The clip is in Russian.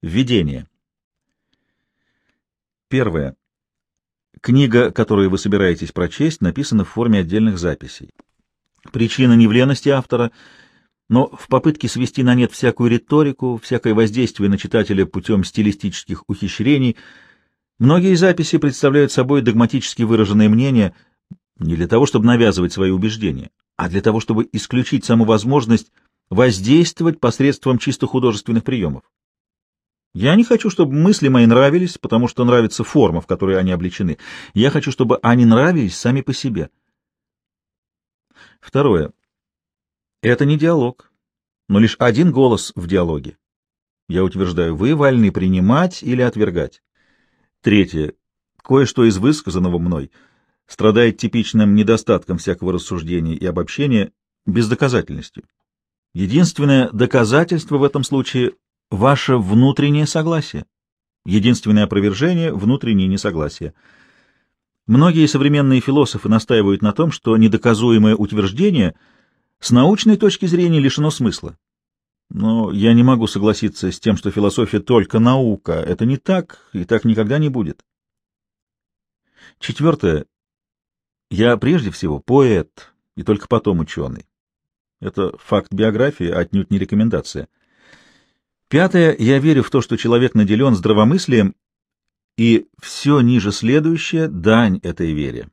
Введение. Первое. Книга, которую вы собираетесь прочесть, написана в форме отдельных записей. Причина не в лености автора, но в попытке свести на нет всякую риторику, всякое воздействие на читателя путем стилистических ухищрений, многие записи представляют собой догматически выраженные мнения не для того, чтобы навязывать свои убеждения, а для того, чтобы исключить саму возможность воздействовать посредством чисто художественных приемов. Я не хочу, чтобы мысли мои нравились, потому что нравится форма, в которой они обличены. Я хочу, чтобы они нравились сами по себе. Второе. Это не диалог, но лишь один голос в диалоге. Я утверждаю, вы вольны принимать или отвергать. Третье. Кое-что из высказанного мной страдает типичным недостатком всякого рассуждения и обобщения бездоказательностью. Единственное доказательство в этом случае — ваше внутреннее согласие. Единственное опровержение — внутреннее несогласие. Многие современные философы настаивают на том, что недоказуемое утверждение с научной точки зрения лишено смысла. Но я не могу согласиться с тем, что философия только наука. Это не так, и так никогда не будет. Четвертое. Я прежде всего поэт, и только потом ученый. Это факт биографии, отнюдь не рекомендация. Пятое. Я верю в то, что человек наделен здравомыслием, и все ниже следующее — дань этой вере.